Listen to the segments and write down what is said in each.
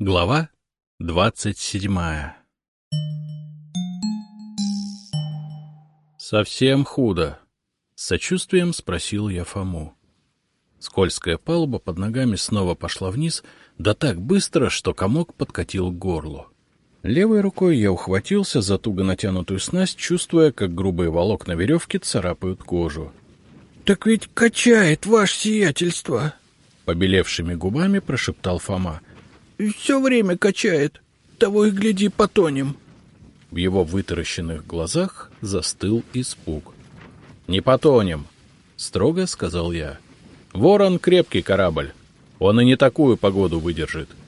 Глава двадцать седьмая «Совсем худо», — с сочувствием спросил я Фому. Скользкая палуба под ногами снова пошла вниз, да так быстро, что комок подкатил к горлу. Левой рукой я ухватился за туго натянутую снасть, чувствуя, как грубые волокна веревки царапают кожу. — Так ведь качает ваше сиятельство! — побелевшими губами прошептал Фома. — Все время качает. Того и гляди, потонем. В его вытаращенных глазах застыл испуг. — Не потонем, — строго сказал я. — Ворон — крепкий корабль. Он и не такую погоду выдержит. —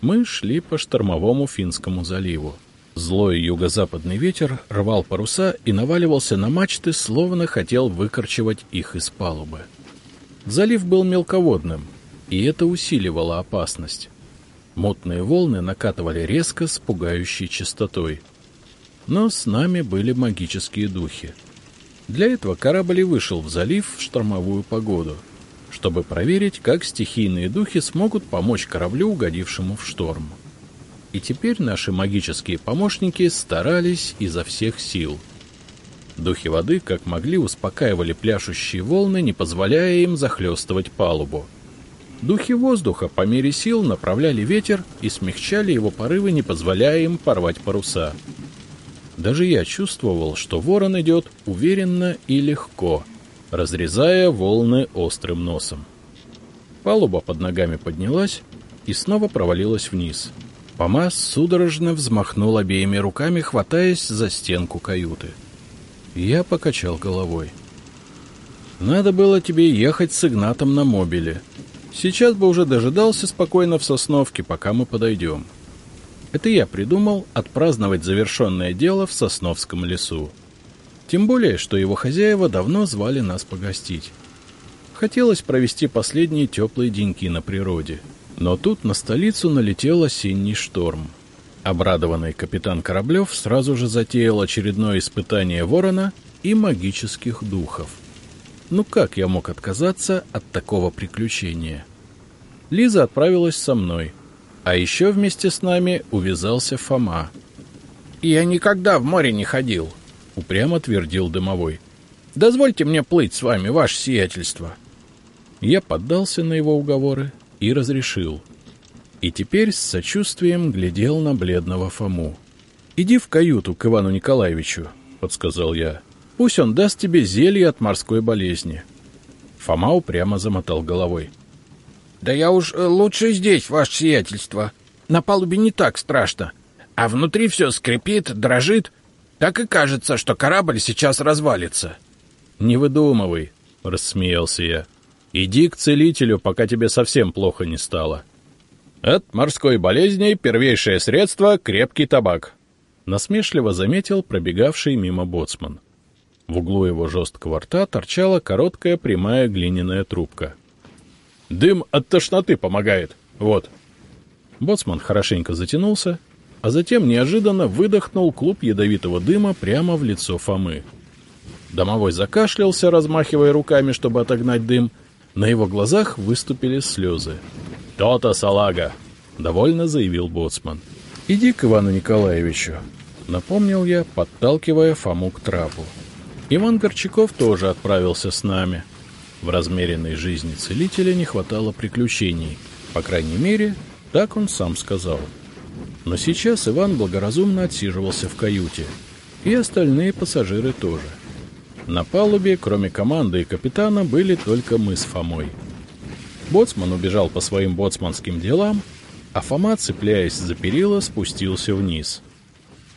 мы шли по штормовому Финскому заливу. Злой юго-западный ветер рвал паруса и наваливался на мачты, словно хотел выкорчевать их из палубы. Залив был мелководным, и это усиливало опасность. Мутные волны накатывали резко с пугающей частотой. Но с нами были магические духи. Для этого корабль и вышел в залив в штормовую погоду — чтобы проверить, как стихийные духи смогут помочь кораблю, угодившему в шторм. И теперь наши магические помощники старались изо всех сил. Духи воды, как могли, успокаивали пляшущие волны, не позволяя им захлестывать палубу. Духи воздуха по мере сил направляли ветер и смягчали его порывы, не позволяя им порвать паруса. Даже я чувствовал, что ворон идет уверенно и легко — разрезая волны острым носом. Палуба под ногами поднялась и снова провалилась вниз. Помаз судорожно взмахнул обеими руками, хватаясь за стенку каюты. Я покачал головой. «Надо было тебе ехать с Игнатом на мобиле. Сейчас бы уже дожидался спокойно в Сосновке, пока мы подойдем». Это я придумал отпраздновать завершенное дело в Сосновском лесу. Тем более, что его хозяева давно звали нас погостить. Хотелось провести последние теплые деньки на природе. Но тут на столицу налетел осенний шторм. Обрадованный капитан Кораблев сразу же затеял очередное испытание ворона и магических духов. Ну как я мог отказаться от такого приключения? Лиза отправилась со мной, а еще вместе с нами увязался Фома. «Я никогда в море не ходил», — упрямо твердил дымовой. — Дозвольте мне плыть с вами, ваше сиятельство. Я поддался на его уговоры и разрешил. И теперь с сочувствием глядел на бледного Фому. — Иди в каюту к Ивану Николаевичу, — подсказал я. — Пусть он даст тебе зелье от морской болезни. Фома упрямо замотал головой. — Да я уж э, лучше здесь, ваше сиятельство. На палубе не так страшно. А внутри все скрипит, дрожит, так и кажется, что корабль сейчас развалится. — Не выдумывай, — рассмеялся я. — Иди к целителю, пока тебе совсем плохо не стало. От морской болезни первейшее средство — крепкий табак. Насмешливо заметил пробегавший мимо боцман. В углу его жесткого рта торчала короткая прямая глиняная трубка. — Дым от тошноты помогает. Вот. Боцман хорошенько затянулся а затем неожиданно выдохнул клуб ядовитого дыма прямо в лицо Фомы. Домовой закашлялся, размахивая руками, чтобы отогнать дым. На его глазах выступили слезы. «То-то, салага!» — довольно заявил боцман. «Иди к Ивану Николаевичу», — напомнил я, подталкивая Фому к трапу. Иван Горчаков тоже отправился с нами. В размеренной жизни целителя не хватало приключений. По крайней мере, так он сам сказал. — но сейчас Иван благоразумно отсиживался в каюте, и остальные пассажиры тоже. На палубе, кроме команды и капитана, были только мы с Фомой. Боцман убежал по своим боцманским делам, а Фома, цепляясь за перила, спустился вниз.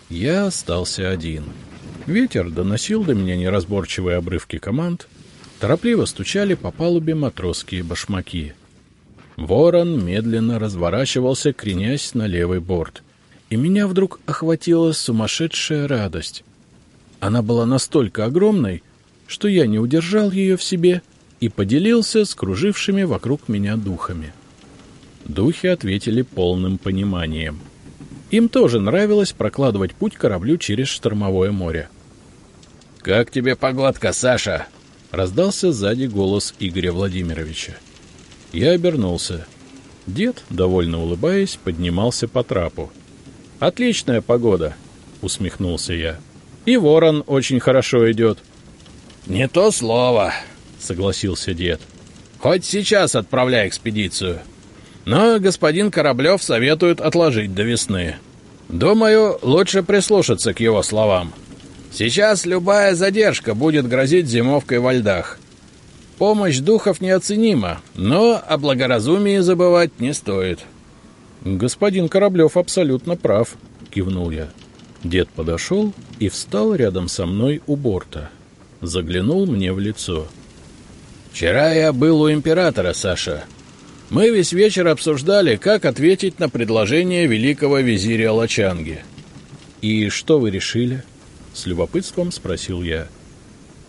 Я остался один. Ветер доносил до меня неразборчивые обрывки команд, торопливо стучали по палубе матросские башмаки — Ворон медленно разворачивался, кренясь на левый борт. И меня вдруг охватила сумасшедшая радость. Она была настолько огромной, что я не удержал ее в себе и поделился с кружившими вокруг меня духами. Духи ответили полным пониманием. Им тоже нравилось прокладывать путь кораблю через штормовое море. «Как тебе погладка, Саша?» — раздался сзади голос Игоря Владимировича. Я обернулся. Дед, довольно улыбаясь, поднимался по трапу. «Отличная погода», — усмехнулся я. «И ворон очень хорошо идет». «Не то слово», — согласился дед. «Хоть сейчас отправляй экспедицию. Но господин Кораблев советует отложить до весны. Думаю, лучше прислушаться к его словам. Сейчас любая задержка будет грозить зимовкой во льдах. Помощь духов неоценима, но о благоразумии забывать не стоит. Господин Кораблев абсолютно прав, кивнул я. Дед подошел и встал рядом со мной у борта. Заглянул мне в лицо. «Вчера я был у императора, Саша. Мы весь вечер обсуждали, как ответить на предложение великого визиря Лачанги». «И что вы решили?» — с любопытством спросил я.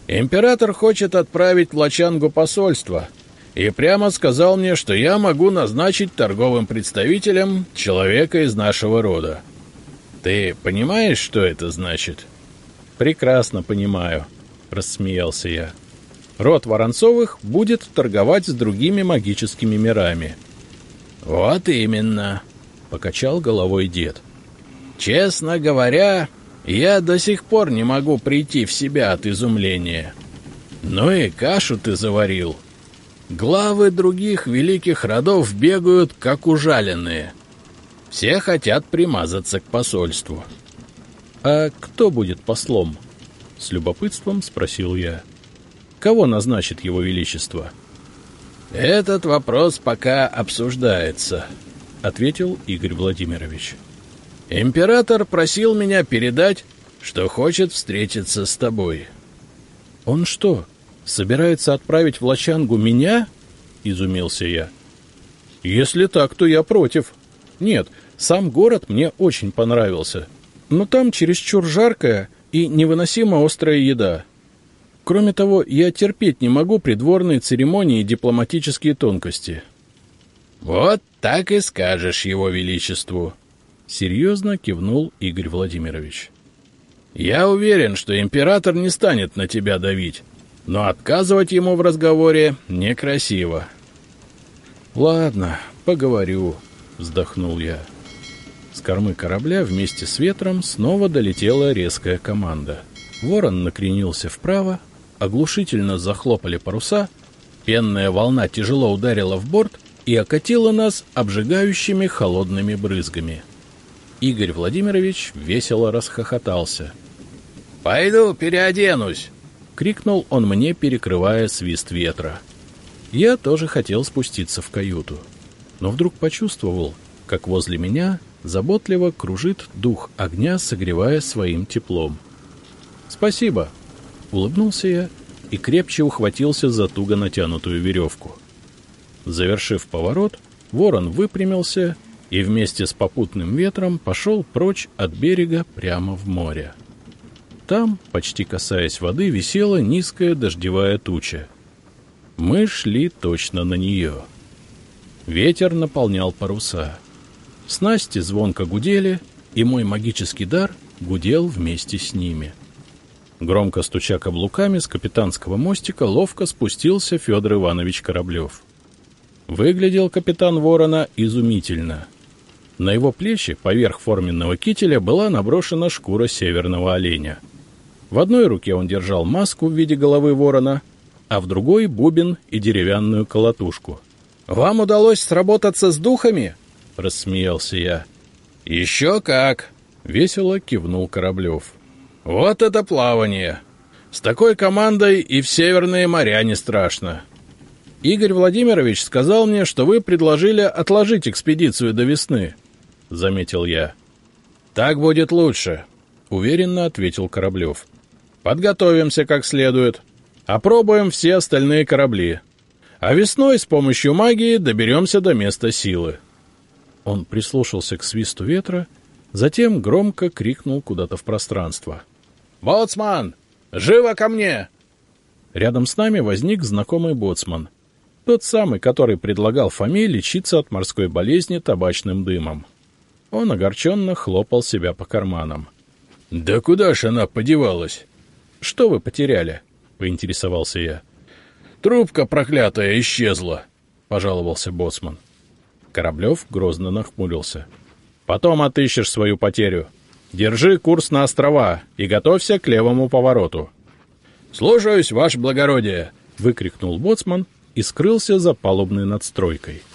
Император хочет отправить в Лачангу посольство и прямо сказал мне, что я могу назначить торговым представителем человека из нашего рода. Ты понимаешь, что это значит? Прекрасно понимаю, рассмеялся я. Род Воронцовых будет торговать с другими магическими мирами. Вот именно, покачал головой дед. Честно говоря, я до сих пор не могу прийти в себя от изумления. Ну и кашу ты заварил. Главы других великих родов бегают, как ужаленные. Все хотят примазаться к посольству. «А кто будет послом?» — с любопытством спросил я. «Кого назначит его величество?» «Этот вопрос пока обсуждается», — ответил Игорь Владимирович. Император просил меня передать, что хочет встретиться с тобой. Он что, собирается отправить в Лачангу меня? Изумился я. Если так, то я против. Нет, сам город мне очень понравился. Но там чересчур жаркая и невыносимо острая еда. Кроме того, я терпеть не могу придворные церемонии и дипломатические тонкости. Вот так и скажешь его величеству, — серьезно кивнул Игорь Владимирович. «Я уверен, что император не станет на тебя давить, но отказывать ему в разговоре некрасиво». «Ладно, поговорю», — вздохнул я. С кормы корабля вместе с ветром снова долетела резкая команда. Ворон накренился вправо, оглушительно захлопали паруса, пенная волна тяжело ударила в борт и окатила нас обжигающими холодными брызгами — Игорь Владимирович весело расхохотался. «Пойду переоденусь!» — крикнул он мне, перекрывая свист ветра. Я тоже хотел спуститься в каюту, но вдруг почувствовал, как возле меня заботливо кружит дух огня, согревая своим теплом. «Спасибо!» — улыбнулся я и крепче ухватился за туго натянутую веревку. Завершив поворот, ворон выпрямился и вместе с попутным ветром пошел прочь от берега прямо в море. Там, почти касаясь воды, висела низкая дождевая туча. Мы шли точно на нее. Ветер наполнял паруса. Снасти звонко гудели, и мой магический дар гудел вместе с ними. Громко стуча каблуками с капитанского мостика ловко спустился Федор Иванович Кораблев. Выглядел капитан Ворона изумительно. На его плечи, поверх форменного кителя, была наброшена шкура северного оленя. В одной руке он держал маску в виде головы ворона, а в другой — бубен и деревянную колотушку. «Вам удалось сработаться с духами?» — рассмеялся я. «Еще как!» — весело кивнул Кораблев. «Вот это плавание! С такой командой и в северные моря не страшно!» Игорь Владимирович сказал мне, что вы предложили отложить экспедицию до весны. — заметил я. «Так будет лучше», — уверенно ответил Кораблев. «Подготовимся как следует. Опробуем все остальные корабли. А весной с помощью магии доберемся до места силы». Он прислушался к свисту ветра, затем громко крикнул куда-то в пространство. «Боцман! Живо ко мне!» Рядом с нами возник знакомый боцман. Тот самый, который предлагал Фоме лечиться от морской болезни табачным дымом. Он огорченно хлопал себя по карманам. — Да куда ж она подевалась? — Что вы потеряли? — поинтересовался я. — Трубка проклятая исчезла, — пожаловался боцман. Кораблев грозно нахмурился. — Потом отыщешь свою потерю. Держи курс на острова и готовься к левому повороту. — Слушаюсь, ваше благородие! — выкрикнул боцман и скрылся за палубной надстройкой. —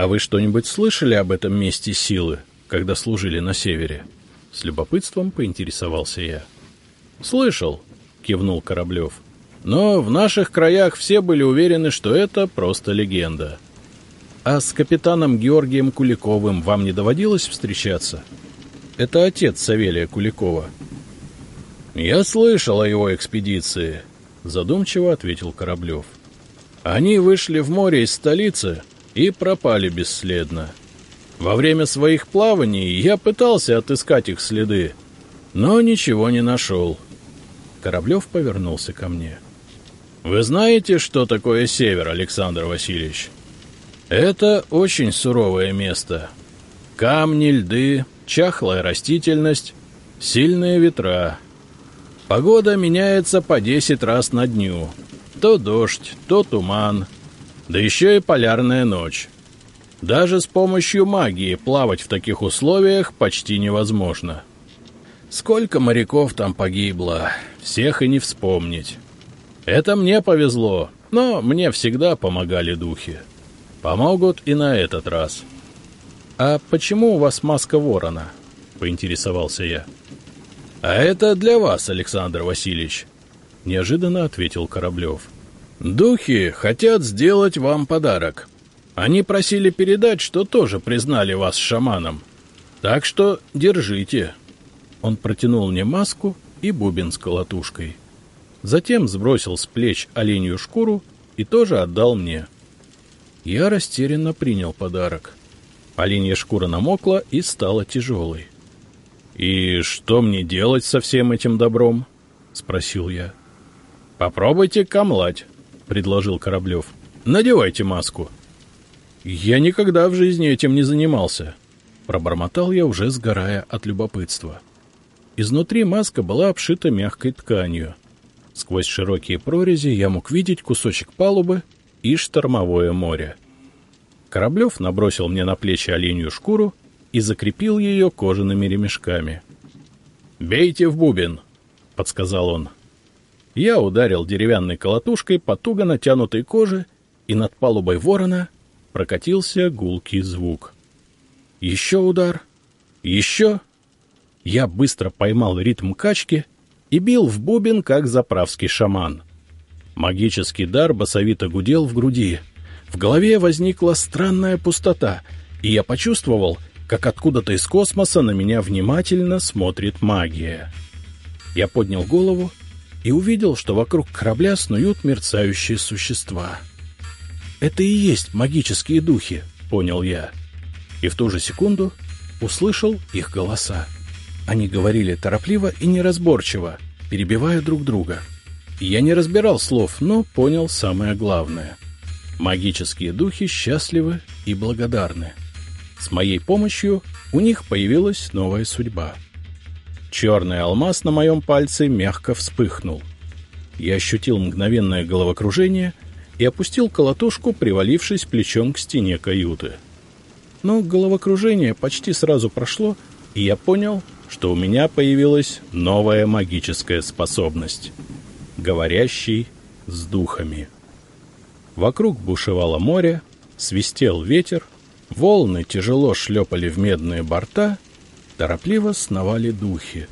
А вы что-нибудь слышали об этом месте силы, когда служили на севере? — с любопытством поинтересовался я. — Слышал, — кивнул Кораблев. — Но в наших краях все были уверены, что это просто легенда. А с капитаном Георгием Куликовым вам не доводилось встречаться? Это отец Савелия Куликова. — Я слышал о его экспедиции, — задумчиво ответил Кораблев. — Они вышли в море из столицы и пропали бесследно. Во время своих плаваний я пытался отыскать их следы, но ничего не нашел. Кораблев повернулся ко мне. — Вы знаете, что такое север, Александр Васильевич? Это очень суровое место. Камни, льды, чахлая растительность, сильные ветра — Погода меняется по десять раз на дню. То дождь, то туман, да еще и полярная ночь. Даже с помощью магии плавать в таких условиях почти невозможно. Сколько моряков там погибло, всех и не вспомнить. Это мне повезло, но мне всегда помогали духи. Помогут и на этот раз. — А почему у вас маска ворона? — поинтересовался я. — «А это для вас, Александр Васильевич», — неожиданно ответил Кораблев. «Духи хотят сделать вам подарок. Они просили передать, что тоже признали вас шаманом. Так что держите». Он протянул мне маску и бубен с колотушкой. Затем сбросил с плеч оленью шкуру и тоже отдал мне. Я растерянно принял подарок. Оленья шкура намокла и стала тяжелой. «И что мне делать со всем этим добром?» — спросил я. «Попробуйте камлать», — предложил Кораблев. «Надевайте маску». «Я никогда в жизни этим не занимался», — пробормотал я, уже сгорая от любопытства. Изнутри маска была обшита мягкой тканью. Сквозь широкие прорези я мог видеть кусочек палубы и штормовое море. Кораблев набросил мне на плечи оленью шкуру и закрепил ее кожаными ремешками. «Бейте в бубен», — подсказал он. Я ударил деревянной колотушкой по туго натянутой коже, и над палубой ворона прокатился гулкий звук. Еще удар. Еще. Я быстро поймал ритм качки и бил в бубен, как заправский шаман. Магический дар басовито гудел в груди. В голове возникла странная пустота, и я почувствовал — как откуда-то из космоса на меня внимательно смотрит магия. Я поднял голову и увидел, что вокруг корабля снуют мерцающие существа. «Это и есть магические духи», — понял я. И в ту же секунду услышал их голоса. Они говорили торопливо и неразборчиво, перебивая друг друга. Я не разбирал слов, но понял самое главное. Магические духи счастливы и благодарны. С моей помощью у них появилась новая судьба. Черный алмаз на моем пальце мягко вспыхнул. Я ощутил мгновенное головокружение и опустил колотушку, привалившись плечом к стене каюты. Но головокружение почти сразу прошло, и я понял, что у меня появилась новая магическая способность — говорящий с духами. Вокруг бушевало море, свистел ветер, Волны тяжело шлепали в медные борта, торопливо сновали духи.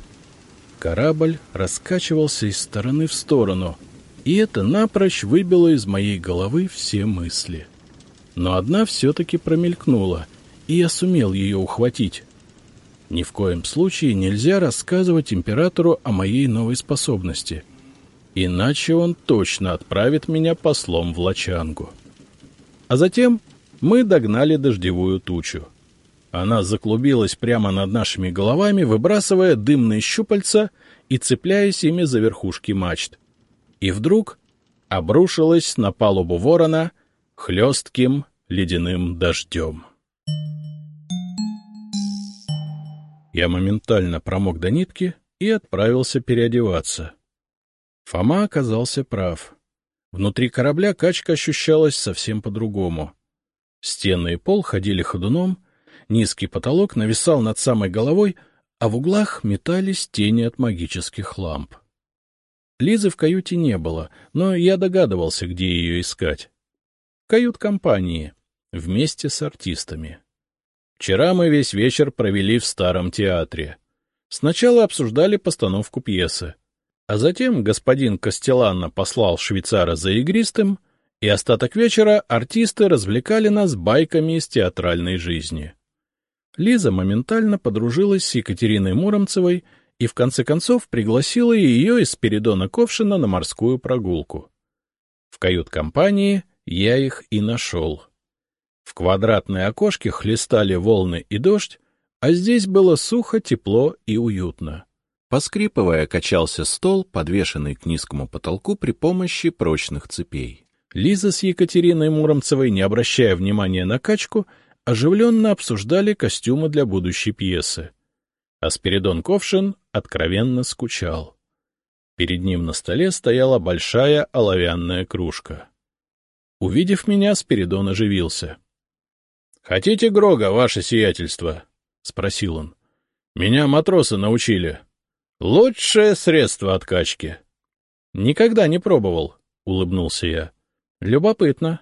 Корабль раскачивался из стороны в сторону, и это напрочь выбило из моей головы все мысли. Но одна все-таки промелькнула, и я сумел ее ухватить. Ни в коем случае нельзя рассказывать императору о моей новой способности, иначе он точно отправит меня послом в Лачангу. А затем мы догнали дождевую тучу. Она заклубилась прямо над нашими головами, выбрасывая дымные щупальца и цепляясь ими за верхушки мачт. И вдруг обрушилась на палубу ворона хлестким ледяным дождем. Я моментально промок до нитки и отправился переодеваться. Фома оказался прав. Внутри корабля качка ощущалась совсем по-другому. Стены и пол ходили ходуном, низкий потолок нависал над самой головой, а в углах метались тени от магических ламп. Лизы в каюте не было, но я догадывался, где ее искать. Кают-компании, вместе с артистами. Вчера мы весь вечер провели в старом театре. Сначала обсуждали постановку пьесы, а затем господин Костеланно послал швейцара за игристым, и остаток вечера артисты развлекали нас байками из театральной жизни. Лиза моментально подружилась с Екатериной Муромцевой и в конце концов пригласила ее из Спиридона Ковшина на морскую прогулку. В кают-компании я их и нашел. В квадратные окошки хлестали волны и дождь, а здесь было сухо, тепло и уютно. Поскрипывая, качался стол, подвешенный к низкому потолку при помощи прочных цепей. Лиза с Екатериной Муромцевой, не обращая внимания на качку, оживленно обсуждали костюмы для будущей пьесы. А Спиридон Ковшин откровенно скучал. Перед ним на столе стояла большая оловянная кружка. Увидев меня, Спиридон оживился. — Хотите Грога, ваше сиятельство? — спросил он. — Меня матросы научили. Лучшее средство откачки. — Никогда не пробовал, — улыбнулся я. — Любопытно.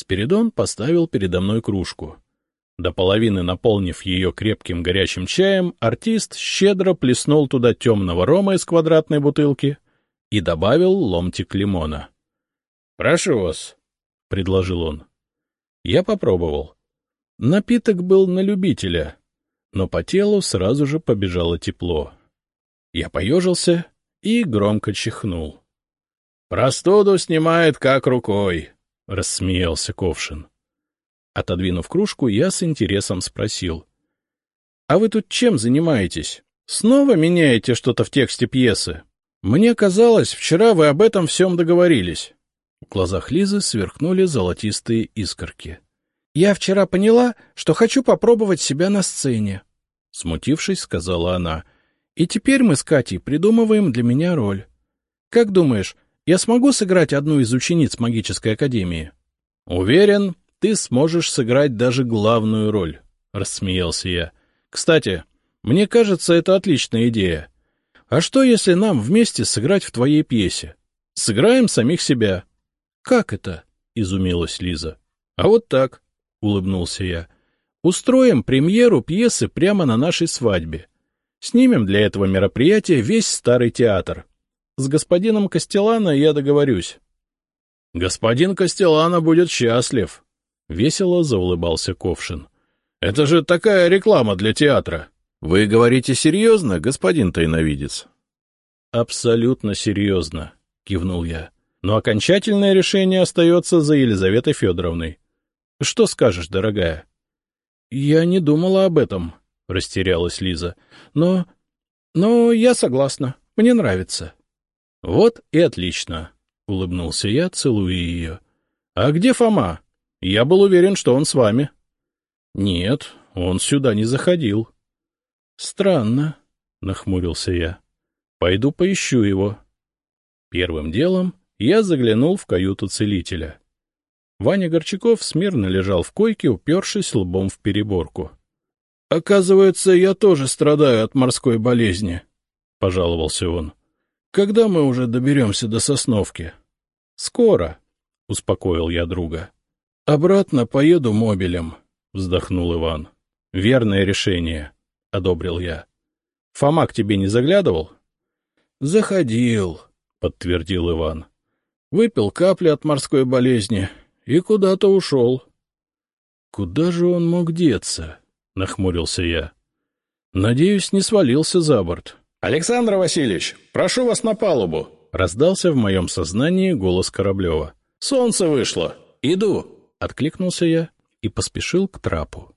Спиридон поставил передо мной кружку. До половины наполнив ее крепким горячим чаем, артист щедро плеснул туда темного рома из квадратной бутылки и добавил ломтик лимона. — Прошу вас, — предложил он. Я попробовал. Напиток был на любителя, но по телу сразу же побежало тепло. Я поежился и громко чихнул. — Простуду снимает как рукой, — рассмеялся Ковшин. Отодвинув кружку, я с интересом спросил. — А вы тут чем занимаетесь? Снова меняете что-то в тексте пьесы? Мне казалось, вчера вы об этом всем договорились. В глазах Лизы сверкнули золотистые искорки. — Я вчера поняла, что хочу попробовать себя на сцене, — смутившись, сказала она. — И теперь мы с Катей придумываем для меня роль. Как думаешь, я смогу сыграть одну из учениц магической академии? — Уверен, ты сможешь сыграть даже главную роль, — рассмеялся я. — Кстати, мне кажется, это отличная идея. А что, если нам вместе сыграть в твоей пьесе? Сыграем самих себя. — Как это? — изумилась Лиза. — А вот так, — улыбнулся я. — Устроим премьеру пьесы прямо на нашей свадьбе. Снимем для этого мероприятия весь старый театр. С господином Костелана я договорюсь. — Господин Костелана будет счастлив, Весело заулыбался Ковшин. — Это же такая реклама для театра. — Вы говорите серьезно, господин тайновидец? — Абсолютно серьезно, — кивнул я. — Но окончательное решение остается за Елизаветой Федоровной. Что скажешь, дорогая? — Я не думала об этом, — растерялась Лиза. — Но... но я согласна. Мне нравится. — Вот и отлично, — улыбнулся я, целуя ее. — А где Фома? Я был уверен, что он с вами. — Нет, он сюда не заходил. — Странно, — нахмурился я. — Пойду поищу его. Первым делом я заглянул в каюту целителя. Ваня Горчаков смирно лежал в койке, упершись лбом в переборку. — Оказывается, я тоже страдаю от морской болезни, — пожаловался он. — Когда мы уже доберемся до Сосновки? — Скоро, — успокоил я друга. — Обратно поеду мобилем, — вздохнул Иван. — Верное решение, — одобрил я. — Фома к тебе не заглядывал? — Заходил, — подтвердил Иван. — Выпил капли от морской болезни и куда-то ушел. — Куда же он мог деться? — нахмурился я. — Надеюсь, не свалился за борт. — Александр Васильевич, прошу вас на палубу! — раздался в моем сознании голос Кораблева. — Солнце вышло. Иду. Откликнулся я и поспешил к трапу.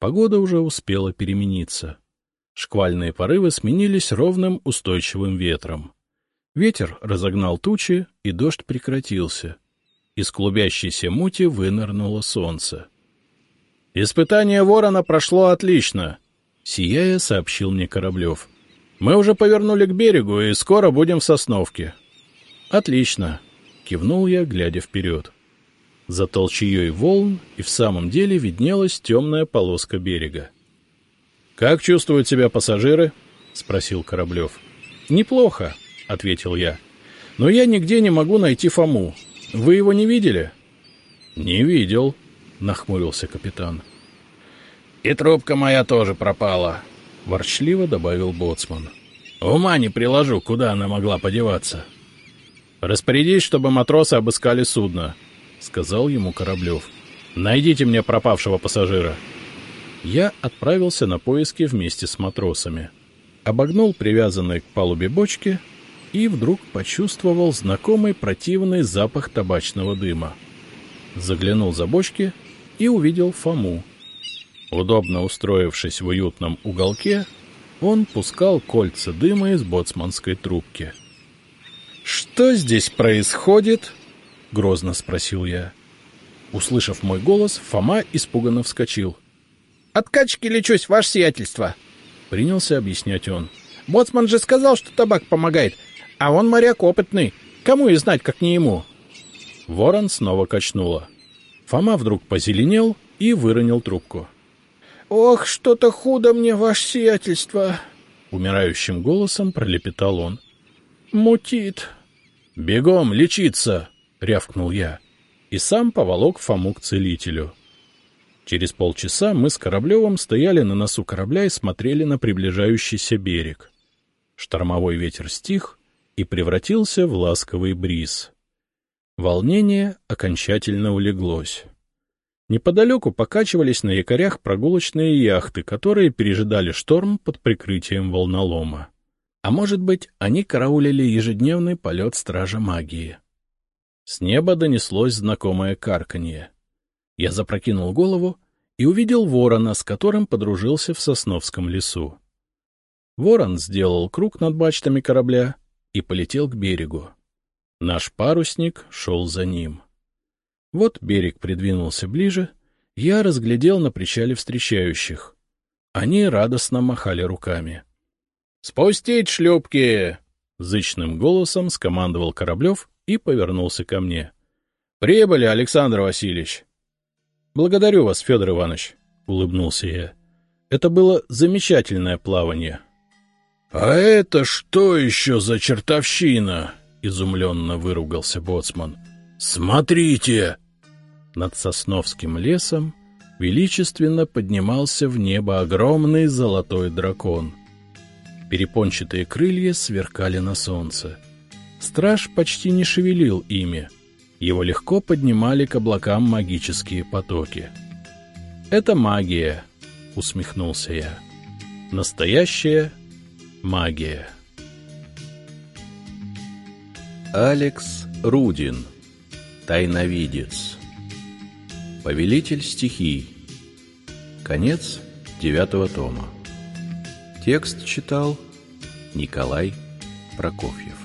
Погода уже успела перемениться. Шквальные порывы сменились ровным устойчивым ветром. Ветер разогнал тучи, и дождь прекратился. Из клубящейся мути вынырнуло солнце. — Испытание ворона прошло отлично, — сияя сообщил мне Кораблев. — Мы уже повернули к берегу и скоро будем в Сосновке. — Отлично, — кивнул я, глядя вперед. — За толчеей волн и в самом деле виднелась темная полоска берега. — Как чувствуют себя пассажиры? — спросил Кораблев. — Неплохо, — ответил я. — Но я нигде не могу найти Фому. Вы его не видели? — Не видел, — нахмурился капитан. — И трубка моя тоже пропала, — ворчливо добавил боцман. — Ума не приложу, куда она могла подеваться. — Распорядись, чтобы матросы обыскали судно, —— сказал ему Кораблев. «Найдите мне пропавшего пассажира». Я отправился на поиски вместе с матросами. Обогнул привязанные к палубе бочки и вдруг почувствовал знакомый противный запах табачного дыма. Заглянул за бочки и увидел Фому. Удобно устроившись в уютном уголке, он пускал кольца дыма из боцманской трубки. «Что здесь происходит?» — грозно спросил я. Услышав мой голос, Фома испуганно вскочил. — От качки лечусь, ваше сиятельство! — принялся объяснять он. — Боцман же сказал, что табак помогает, а он моряк опытный. Кому и знать, как не ему? Ворон снова качнуло. Фома вдруг позеленел и выронил трубку. — Ох, что-то худо мне, ваше сиятельство! — умирающим голосом пролепетал он. — Мутит. — Бегом лечиться! — рявкнул я, и сам поволок Фому к целителю. Через полчаса мы с Кораблевым стояли на носу корабля и смотрели на приближающийся берег. Штормовой ветер стих и превратился в ласковый бриз. Волнение окончательно улеглось. Неподалеку покачивались на якорях прогулочные яхты, которые пережидали шторм под прикрытием волнолома. А может быть, они караулили ежедневный полет Стража Магии. С неба донеслось знакомое карканье. Я запрокинул голову и увидел ворона, с которым подружился в Сосновском лесу. Ворон сделал круг над бачтами корабля и полетел к берегу. Наш парусник шел за ним. Вот берег придвинулся ближе, я разглядел на причале встречающих. Они радостно махали руками. — Спустить шлюпки! — зычным голосом скомандовал Кораблев и повернулся ко мне. — Прибыли, Александр Васильевич. — Благодарю вас, Федор Иванович, — улыбнулся я. Это было замечательное плавание. — А это что еще за чертовщина? — изумленно выругался боцман. — Смотрите! Над Сосновским лесом величественно поднимался в небо огромный золотой дракон. Перепончатые крылья сверкали на солнце. Страж почти не шевелил ими. Его легко поднимали к облакам магические потоки. «Это магия», — усмехнулся я. «Настоящая магия». Алекс Рудин. Тайновидец. Повелитель стихий. Конец девятого тома. Текст читал Николай Прокофьев.